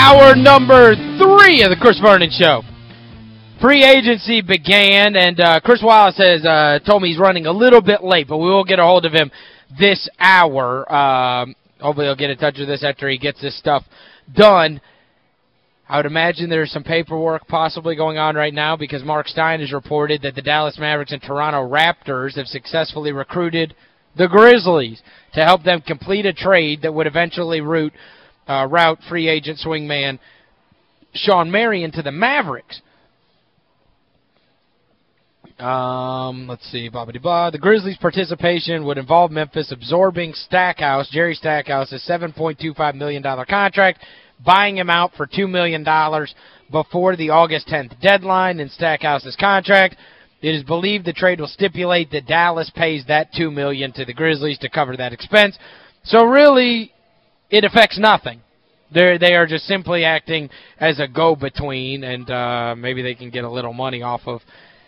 Hour number three of the Chris Vernon Show. Free agency began, and uh, Chris Wallace has uh, told me he's running a little bit late, but we will get a hold of him this hour. Um, hopefully he'll get in touch with us after he gets this stuff done. I would imagine there's some paperwork possibly going on right now because Marc Stein has reported that the Dallas Mavericks and Toronto Raptors have successfully recruited the Grizzlies to help them complete a trade that would eventually root uh, route free agent swingman Sean Marion to the Mavericks. Um, let's see, blah, blah, blah. The Grizzlies' participation would involve Memphis absorbing Stackhouse, Jerry Stackhouse's $7.25 million contract, buying him out for $2 million before the August 10th deadline in Stackhouse's contract. It is believed the trade will stipulate that Dallas pays that 2 million to the Grizzlies to cover that expense. So really, it affects nothing. They're, they are just simply acting as a go-between, and uh, maybe they can get a little money off of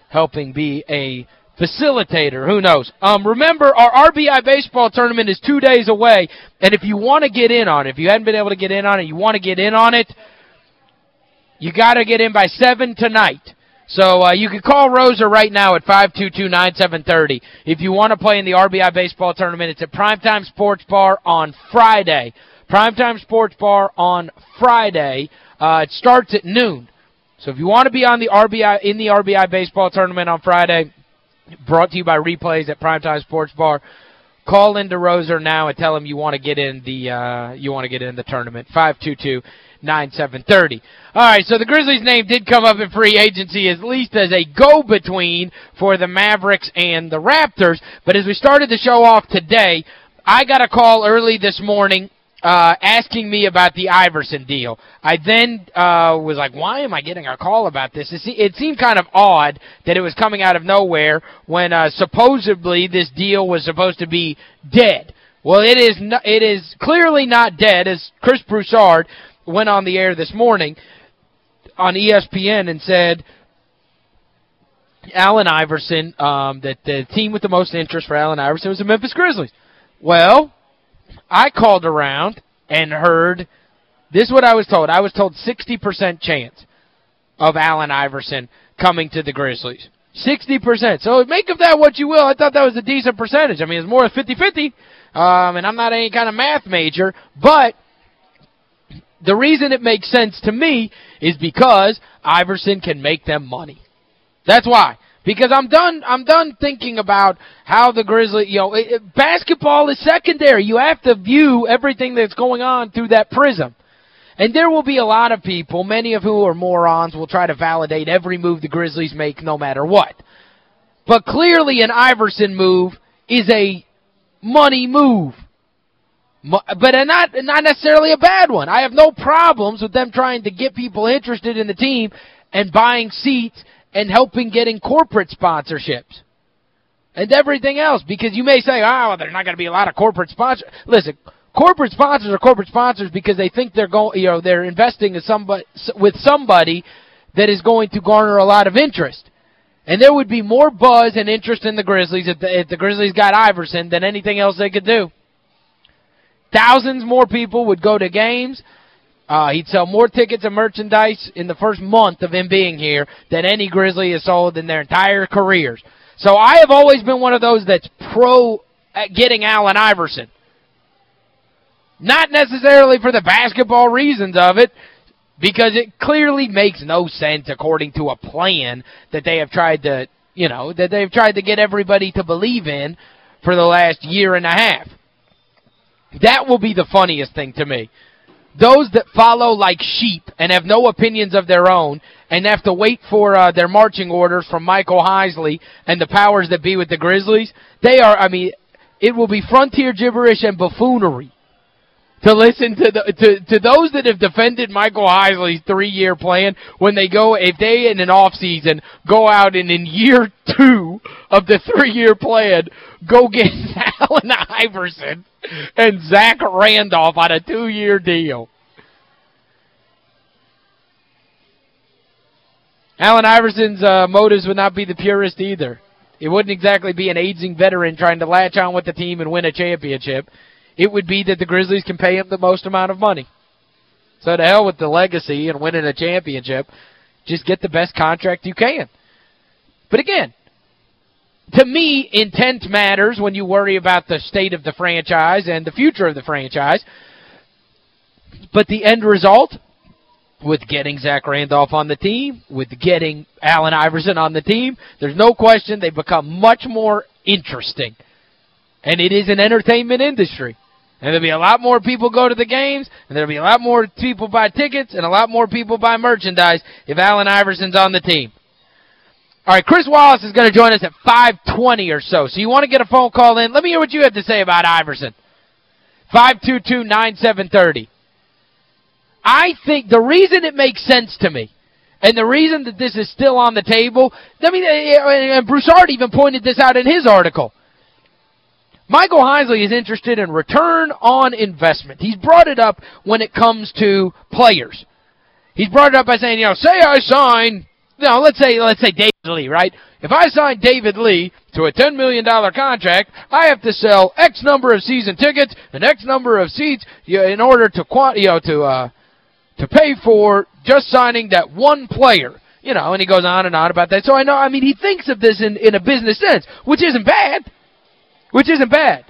helping be a facilitator. Who knows? Um, remember, our RBI baseball tournament is two days away, and if you want to get in on it, if you hadn't been able to get in on it, you want to get in on it, you got to get in by 7 tonight. So uh, you can call Rosa right now at 522-9730. If you want to play in the RBI baseball tournament, it's at Primetime Sports Bar on Friday. Primetime Sports Bar on Friday. Uh, it starts at noon. So if you want to be on the RBI in the RBI baseball tournament on Friday, brought to you by Replays at Primetime Sports Bar, call into Roser now and tell him you want to get in the uh, you want to get in the tournament. 522 9730. All right, so the Grizzlies' name did come up in free agency at least as a go-between for the Mavericks and the Raptors. But as we started the show off today, I got a call early this morning uh, asking me about the Iverson deal. I then uh, was like, why am I getting a call about this? It, it seemed kind of odd that it was coming out of nowhere when uh, supposedly this deal was supposed to be dead. Well, it is no, it is clearly not dead, as Chris Broussard went on the air this morning on ESPN and said Allen Iverson, um, that the team with the most interest for Allen Iverson was the Memphis Grizzlies. Well, I called around and heard, this is what I was told. I was told 60% chance of Allen Iverson coming to the Grizzlies. 60%. So make of that what you will. I thought that was a decent percentage. I mean, it's more than 50-50, um, and I'm not any kind of math major, but the reason it makes sense to me is because Iverson can make them money. That's why. Because I'm done I'm done thinking about how the Grizzlies, you know, it, it, basketball is secondary. You have to view everything that's going on through that prism. And there will be a lot of people, many of who are morons, will try to validate every move the Grizzlies make no matter what. But clearly an Iverson move is a money move. But not not necessarily a bad one. I have no problems with them trying to get people interested in the team and buying seats and helping getting corporate sponsorships and everything else. Because you may say, oh, there's not going to be a lot of corporate sponsors. Listen, corporate sponsors are corporate sponsors because they think they're going, you know, they're investing in somebody, with somebody that is going to garner a lot of interest. And there would be more buzz and interest in the Grizzlies if the, if the Grizzlies got Iverson than anything else they could do. Thousands more people would go to games. Uh, he'd sell more tickets and merchandise in the first month of him being here than any Grizzly has sold in their entire careers. So I have always been one of those that's pro getting Allen Iverson. Not necessarily for the basketball reasons of it, because it clearly makes no sense according to a plan that they have tried to, you know, that they've tried to get everybody to believe in for the last year and a half. That will be the funniest thing to me those that follow like sheep and have no opinions of their own and have to wait for uh, their marching orders from Michael Heisley and the powers that be with the Grizzlies, they are, I mean, it will be frontier gibberish and buffoonery to listen to the to to those that have defended Michael Heisley's three-year plan when they go if they in an off season go out and in year 2 of the three-year plan go get Allen Iverson and Zach Randolph on a two-year deal. Allen Iverson's uh, motives would not be the purest either. It wouldn't exactly be an aging veteran trying to latch on with the team and win a championship. It would be that the Grizzlies can pay him the most amount of money. So to hell with the legacy and winning a championship. Just get the best contract you can. But again, to me, intent matters when you worry about the state of the franchise and the future of the franchise. But the end result, with getting Zach Randolph on the team, with getting Allen Iverson on the team, there's no question they've become much more interesting. And it is an entertainment industry. And there'll be a lot more people go to the games, and there'll be a lot more people buy tickets, and a lot more people buy merchandise if Allen Iverson's on the team. All right, Chris Wallace is going to join us at 520 or so. So you want to get a phone call in? Let me hear what you have to say about Iverson. 522-9730. I think the reason it makes sense to me, and the reason that this is still on the table, I mean, eh, eh, and Broussard even pointed this out in his article. Michael Heisley is interested in return on investment. He's brought it up when it comes to players. He's brought it up by saying, you know, say I sign, you know, let's say let's say David Lee, right? If I sign David Lee to a $10 million contract, I have to sell X number of season tickets and X number of seats in order to you know to uh to pay for just signing that one player. You know, and he goes on and on about that. So I know, I mean, he thinks of this in, in a business sense, which isn't bad. Which isn't bad.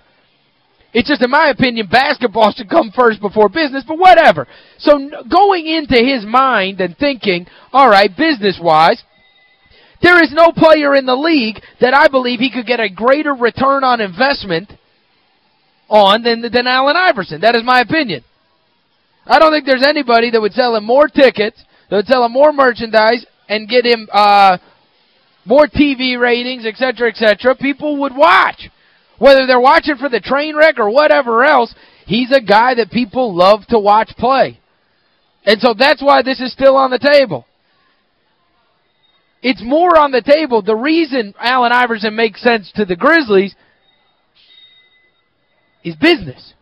It's just, in my opinion, basketball should come first before business, but whatever. So going into his mind and thinking, all right, business-wise, there is no player in the league that I believe he could get a greater return on investment on than, than Allen Iverson. That is my opinion. I don't think there's anybody that would sell him more tickets, that would sell him more merchandise, and get him uh, more TV ratings, etc., etc. People would watch. Whether they're watching for the train wreck or whatever else, he's a guy that people love to watch play. And so that's why this is still on the table. It's more on the table. The reason Allen Iverson makes sense to the Grizzlies is business.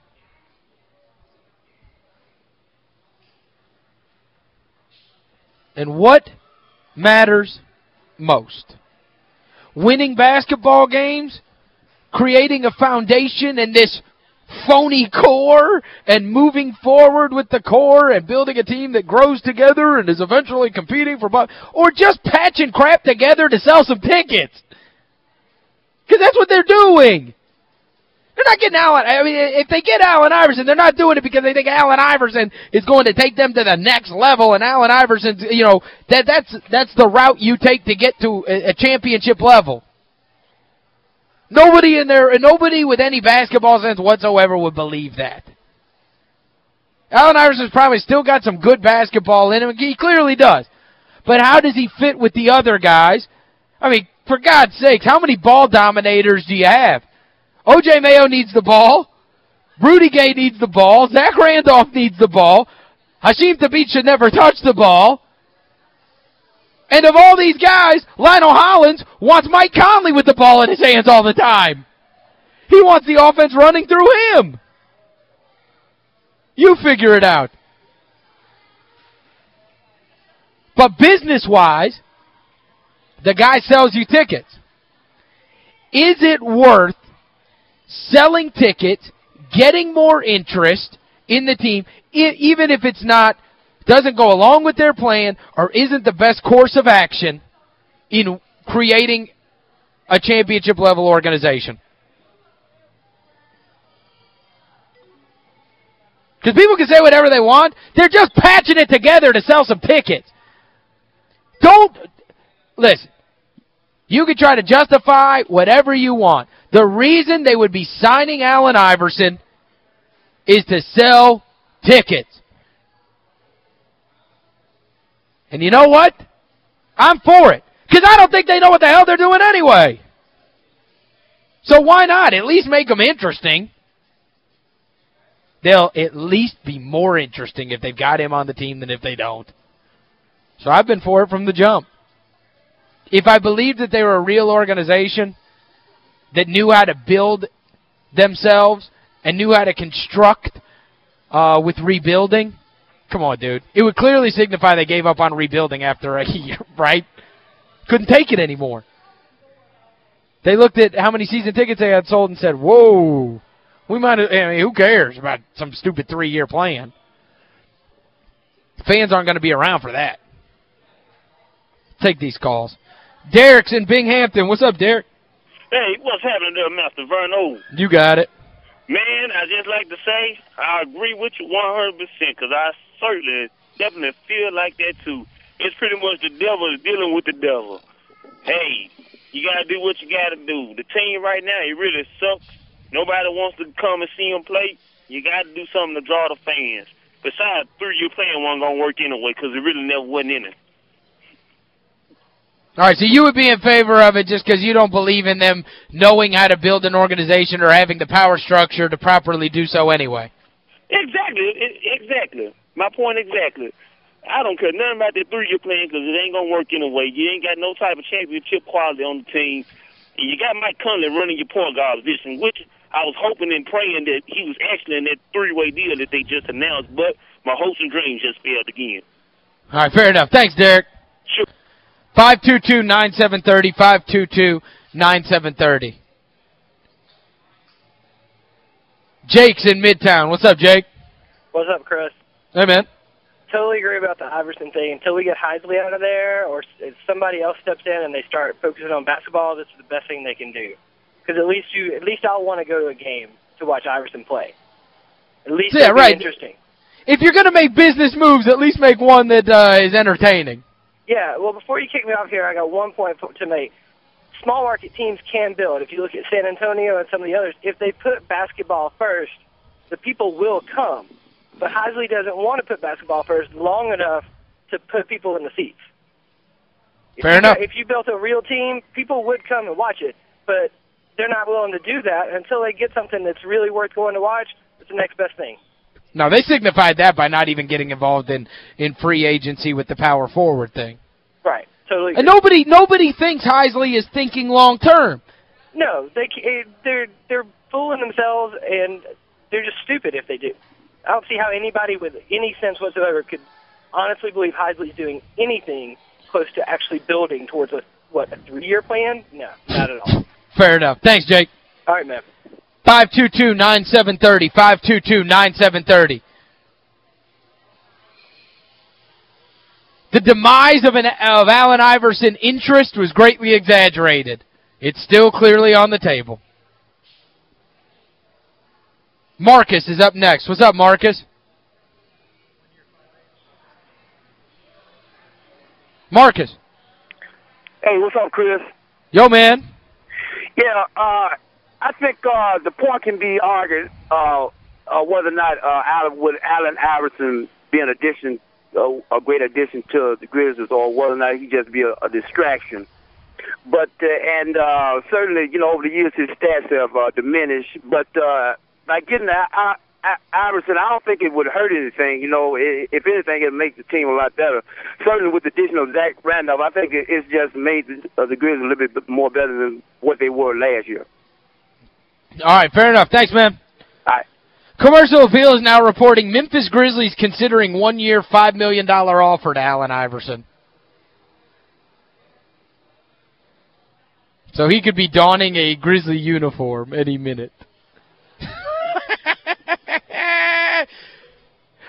And what matters most? Winning basketball games? Creating a foundation and this phony core and moving forward with the core and building a team that grows together and is eventually competing for or just patching crap together to sell some tickets. Because that's what they're doing. They're not getting Allen. I mean, if they get Allen Iverson, they're not doing it because they think Allen Iverson is going to take them to the next level and Allen Iverson, you know, that that's that's the route you take to get to a, a championship level. Nobody in there, and nobody with any basketball sense whatsoever would believe that. Allen Iverson's probably still got some good basketball in him. He clearly does. But how does he fit with the other guys? I mean, for God's sakes, how many ball dominators do you have? O.J. Mayo needs the ball. Rudy Gay needs the ball. Zach Randolph needs the ball. Hasheem Thabeet should never touch the ball. And of all these guys, Lionel Hollins wants Mike Conley with the ball in his hands all the time. He wants the offense running through him. You figure it out. But business-wise, the guy sells you tickets. Is it worth selling tickets, getting more interest in the team, even if it's not, doesn't go along with their plan or isn't the best course of action in creating a championship-level organization. Because people can say whatever they want. They're just patching it together to sell some tickets. Don't, listen, you can try to justify whatever you want. The reason they would be signing Allen Iverson is to sell tickets. And you know what? I'm for it. Because I don't think they know what the hell they're doing anyway. So why not? At least make them interesting. They'll at least be more interesting if they've got him on the team than if they don't. So I've been for it from the jump. If I believed that they were a real organization that knew how to build themselves and knew how to construct uh, with rebuilding, come on, dude. It would clearly signify they gave up on rebuilding after a year, right? Couldn't take it anymore. They looked at how many season tickets they had sold and said, whoa, we might have, I mean, who cares about some stupid three-year plan? Fans aren't going to be around for that. Take these calls. Derek's in Binghampton. What's up, Derek? Hey, what's happening there, Master Verno? You got it. Man, I just like to say I agree with you 100% because I certainly, definitely feel like that too. It's pretty much the devil dealing with the devil. Hey, you got to do what you got to do. The team right now, it really sucks. Nobody wants to come and see them play. You got to do something to draw the fans. Besides, three-year plan wasn't going to work anyway because it really never wasn't in it. All right, so you would be in favor of it just because you don't believe in them knowing how to build an organization or having the power structure to properly do so anyway. Exactly, exactly. My point exactly. I don't care nothing about that three-year plan because it ain't going to work anyway. You ain't got no type of championship quality on the team. And you got Mike Conley running your point guard position, which I was hoping and praying that he was actually in that three-way deal that they just announced, but my hopes and dreams just failed again. All right, fair enough. Thanks, Derek. Sure. 522-9730, 522-9730. Jake's in Midtown. What's up, Jake? What's up, Chris? Hey, man. Totally agree about the Iverson thing. Until we get Heisley out of there or if somebody else steps in and they start focusing on basketball, this is the best thing they can do. Because at least you, at least I'll want to go to a game to watch Iverson play. At least Yeah, right. interesting. If you're going to make business moves, at least make one that uh, is entertaining. Yeah, well, before you kick me off here, I got one point to make. Small market teams can build. If you look at San Antonio and some of the others, if they put basketball first, the people will come. But Heisley doesn't want to put basketball first long enough to put people in the seats. If Fair you, enough. If you built a real team, people would come and watch it, but they're not willing to do that until they get something that's really worth going to watch. It's the next best thing. No, they signified that by not even getting involved in, in free agency with the power forward thing. Right. Totally. And nobody nobody thinks Heisley is thinking long term. No, they eh, they're they're fooling themselves and they're just stupid if they do. I don't see how anybody with any sense whatsoever could honestly believe Heisley's doing anything close to actually building towards a what a three-year plan. No, not at all. Fair enough. Thanks, Jake. All right, man. 522-9730, 522-9730. The demise of, an, of Allen Iverson interest was greatly exaggerated. It's still clearly on the table. Marcus is up next. What's up, Marcus? Marcus. Hey, what's up, Chris? Yo, man. Yeah, uh, I think uh, the point can be argued uh, uh, whether or not uh, Allen, would Allen Iverson be an addition, uh, a great addition to the Grizzlies, or whether or not he just be a, a distraction. But uh, and uh, certainly, you know, over the years his stats have uh, diminished. But uh, by getting I, I, I, Iverson, I don't think it would hurt anything. You know, i if anything, it'd make the team a lot better. Certainly, with the addition of Zach Randolph, I think it, it's just made the, uh, the Grizzlies a little bit more better than what they were last year. All right, fair enough. Thanks, man. All right. Commercial Appeal is now reporting Memphis Grizzlies considering one-year, $5 million offer to Allen Iverson. So he could be donning a Grizzly uniform any minute.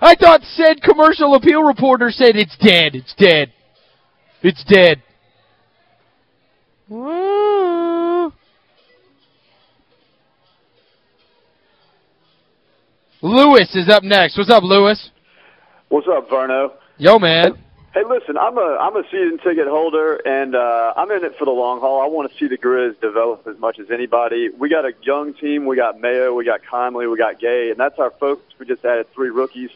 I thought said commercial appeal reporter said it's dead, it's dead. It's dead. Lewis is up next. What's up, Lewis? What's up, Verno? Yo, man. Hey, listen, I'm a I'm a season ticket holder, and uh, I'm in it for the long haul. I want to see the Grizz develop as much as anybody. We got a young team. We got Mayo, we got Conley, we got Gay, and that's our focus. We just added three rookies,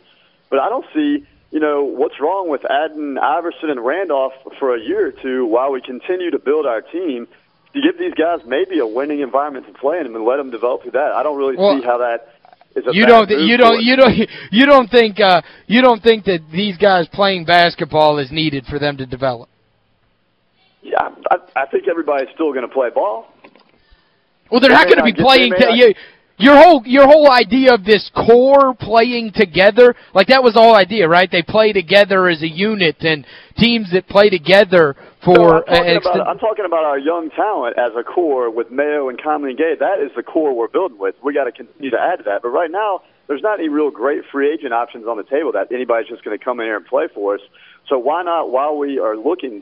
but I don't see you know, what's wrong with adding Iverson and Randolph for a year or two while we continue to build our team to give these guys maybe a winning environment to play in and let them develop through that. I don't really well, see how that is a you don't you don't you don't you don't think uh you don't think that these guys playing basketball is needed for them to develop. Yeah, I, I think everybody's still going to play ball. Well, they're not going to be playing you, your whole your whole idea of this core playing together, like that was the whole idea, right? They play together as a unit and teams that play together for no, I'm, talking about, I'm talking about our young talent as a core with Mayo and Conley and Gay. That is the core we're building with. We got to continue to add to that. But right now, there's not any real great free agent options on the table that anybody's just going to come in here and play for us. So why not, while we are looking,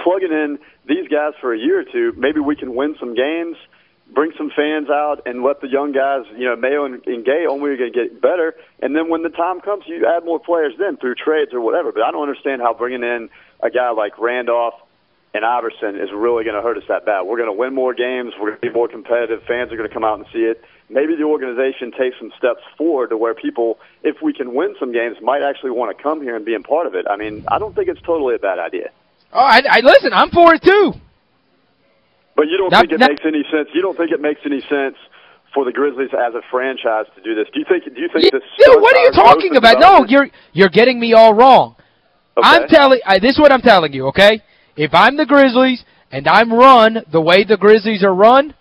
plugging in these guys for a year or two, maybe we can win some games – bring some fans out and let the young guys, you know, Mayo and, and Gay only going to get better. And then when the time comes, you add more players then through trades or whatever. But I don't understand how bringing in a guy like Randolph and Iverson is really going to hurt us that bad. We're going to win more games. We're going to be more competitive. Fans are going to come out and see it. Maybe the organization takes some steps forward to where people, if we can win some games, might actually want to come here and be a part of it. I mean, I don't think it's totally a bad idea. Oh, I, I listen. I'm for it too. But you don't think it makes any sense. You don't think it makes any sense for the Grizzlies as a franchise to do this. Do you think do you think yeah, this Dude, what are you talking about? No, you're you're getting me all wrong. Okay. I'm telling I, this is what I'm telling you, okay? If I'm the Grizzlies and I'm run the way the Grizzlies are run,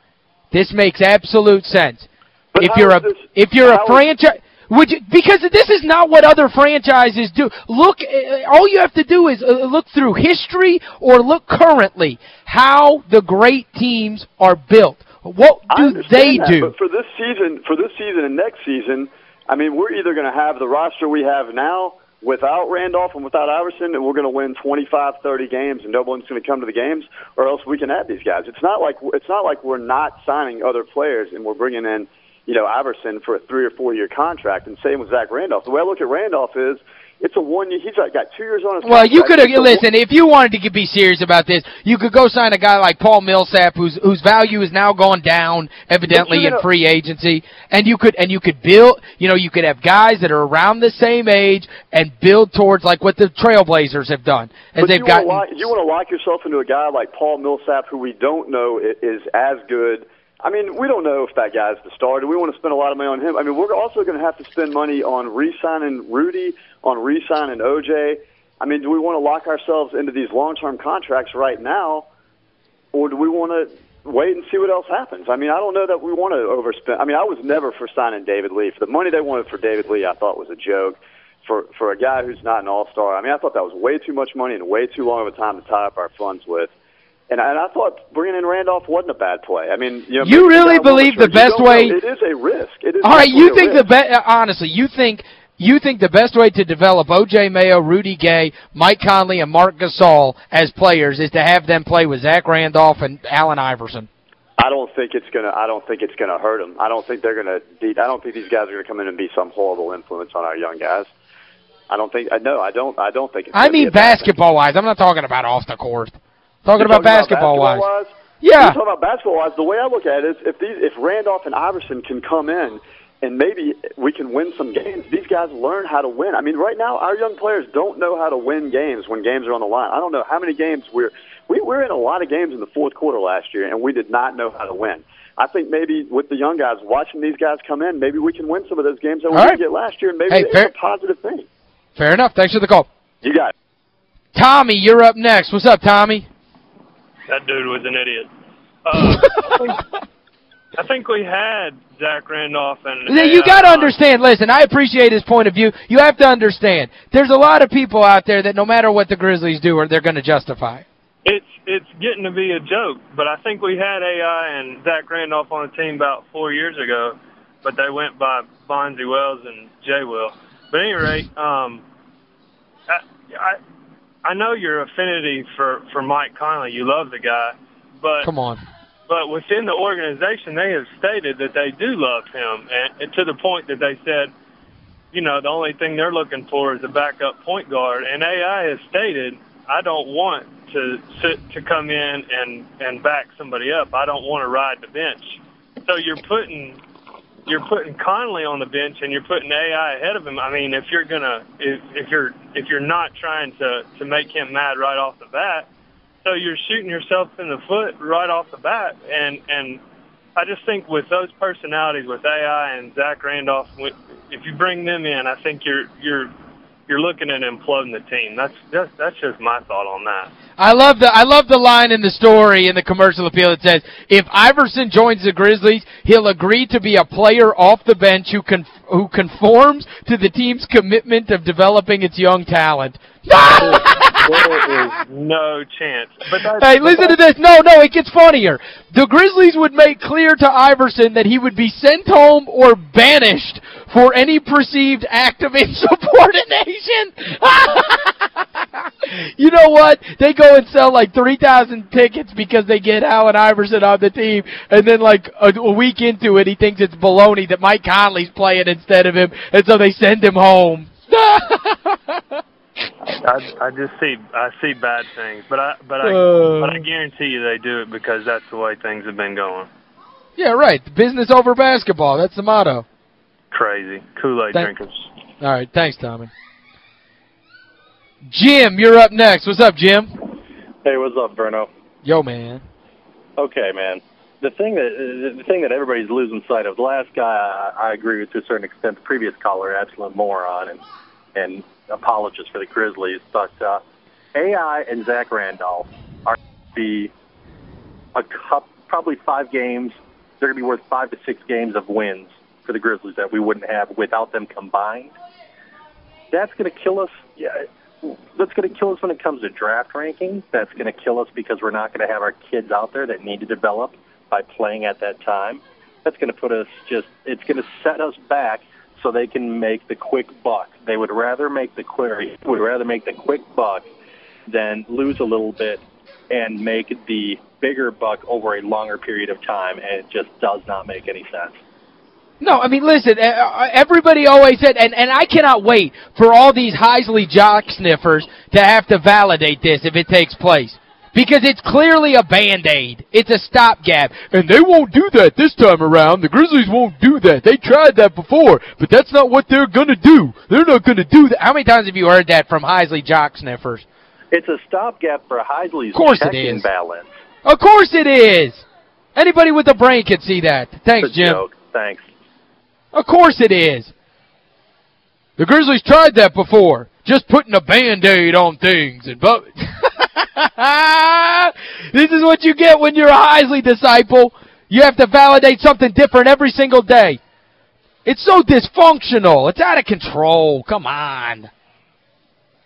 this makes absolute sense. But if you're a this, if you're a franchise would you, because this is not what other franchises do. Look, uh, all you have to do is uh, look through history or look currently how the great teams are built. What do they that, do? But for this season, for this season and next season, I mean, we're either going to have the roster we have now without Randolph and without Iverson, and we're going to win 25, 30 games, and no one's going to come to the games, or else we can add these guys. It's not like it's not like we're not signing other players and we're bringing in you know, Iverson for a three or four year contract, and same with Zach Randolph. The way I look at Randolph is it's a one year. He's got two years on his Well, you could have listen. If you wanted to be serious about this, you could go sign a guy like Paul Millsap, whose whose value is now gone down, evidently in free agency, and you could and you could build. You know, you could have guys that are around the same age and build towards like what the Trailblazers have done, as they've got. You want to lock yourself into a guy like Paul Millsap, who we don't know is as good I mean, we don't know if that guy's the starter. We want to spend a lot of money on him? I mean, we're also going to have to spend money on re-signing Rudy, on re-signing OJ. I mean, do we want to lock ourselves into these long-term contracts right now, or do we want to wait and see what else happens? I mean, I don't know that we want to overspend. I mean, I was never for signing David Lee. For the money they wanted for David Lee, I thought was a joke. For for a guy who's not an all-star, I mean, I thought that was way too much money and way too long of a time to tie up our funds with. And, and I thought bringing in Randolph wasn't a bad play. I mean, you know, you really believe the best way it is a risk. It is All right, you think the best honestly, you think you think the best way to develop O.J. Mayo, Rudy Gay, Mike Conley, and Marc Gasol as players is to have them play with Zach Randolph and Allen Iverson? I don't think it's gonna. I don't think it's gonna hurt them. I don't think they're gonna. I don't think these guys are gonna come in and be some horrible influence on our young guys. I don't think. No, I don't. I don't think. It's I mean, basketball wise. I'm not talking about off the court. Talking about basketball, basketball wise. wise. Yeah. You're talking about basketball wise. The way I look at it is if these if Randolph and Iverson can come in and maybe we can win some games. These guys learn how to win. I mean, right now our young players don't know how to win games when games are on the line. I don't know how many games we're we we're in a lot of games in the fourth quarter last year and we did not know how to win. I think maybe with the young guys watching these guys come in, maybe we can win some of those games that we right. didn't get last year and maybe hey, it's a positive thing. Fair enough. Thanks for the call. You got it. Tommy, you're up next. What's up, Tommy? That dude was an idiot. Uh, I, think, we had Zach Randolph and You got to understand, listen, I appreciate his point of view. You have to understand. There's a lot of people out there that no matter what the Grizzlies do, they're going to justify. It's it's getting to be a joke, but I think we had AI and Zach Randolph on the team about four years ago, but they went by Bonzi Wells and Jay Will. But at any rate, um, I, I I know your affinity for for Mike Conley. You love the guy, but come on. But within the organization, they have stated that they do love him, and, and to the point that they said, you know, the only thing they're looking for is a backup point guard. And AI has stated, I don't want to sit to come in and and back somebody up. I don't want to ride the bench. So you're putting you're putting Conley on the bench and you're putting AI ahead of him. I mean, if you're gonna if if you're if you're not trying to to make him mad right off the bat, so you're shooting yourself in the foot right off the bat. And and I just think with those personalities, with AI and Zach Randolph, if you bring them in, I think you're you're you're looking at imploding the team. That's just that's just my thought on that. I love the I love the line in the story in the commercial appeal that says if Iverson joins the Grizzlies, he'll agree to be a player off the bench who con who conforms to the team's commitment of developing its young talent. there is no chance. But hey, listen to this. No, no, it gets funnier. The Grizzlies would make clear to Iverson that he would be sent home or banished for any perceived act of insubordination. you know what? They go and sell like 3,000 tickets because they get Allen Iverson on the team, and then like a, a week into it, he thinks it's baloney that Mike Conley's playing instead of him, and so they send him home. I I just see I see bad things, but I but I uh, but I guarantee you they do it because that's the way things have been going. Yeah, right. Business over basketball. That's the motto. Crazy. Kool-Aid drinkers. All right, thanks, Tommy. Jim, you're up next. What's up, Jim? Hey, what's up, Bruno? Yo, man. Okay, man. The thing that the thing that everybody's losing sight of, the last guy I, I agree with to a certain extent, the previous caller, absolute moron, and and apologist for the Grizzlies, but uh, AI and Zach Randolph are be a cup, probably five games. They're going to be worth five to six games of wins for the Grizzlies that we wouldn't have without them combined. That's going to kill us. Yeah, that's going to kill us when it comes to draft rankings. That's going to kill us because we're not going to have our kids out there that need to develop by playing at that time. That's going to put us just. It's going to set us back so they can make the quick buck. They would rather make the query would rather make the quick buck than lose a little bit and make the bigger buck over a longer period of time and it just does not make any sense. No, I mean, listen, uh, everybody always said, and, and I cannot wait for all these Heisley jock sniffers to have to validate this if it takes place. Because it's clearly a Band-Aid. It's a stopgap. And they won't do that this time around. The Grizzlies won't do that. They tried that before, but that's not what they're going to do. They're not going to do that. How many times have you heard that from Heisley jock sniffers? It's a stopgap for Heisley's of course checking balance. Of course it is. Anybody with a brain can see that. Thanks, Jim. Joke. Thanks. Of course it is. The Grizzlies tried that before. Just putting a Band-Aid on things. and but this is what you get when you're a Heisley disciple. You have to validate something different every single day. It's so dysfunctional. It's out of control. Come on.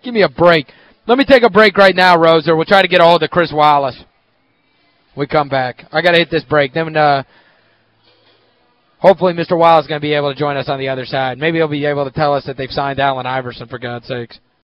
Give me a break. Let me take a break right now, Roser. We'll try to get a hold of Chris Wallace. We come back. I got to hit this break. Then uh, hopefully Mr. Wallace is going to be able to join us on the other side. Maybe he'll be able to tell us that they've signed Allen Iverson, for God's sakes.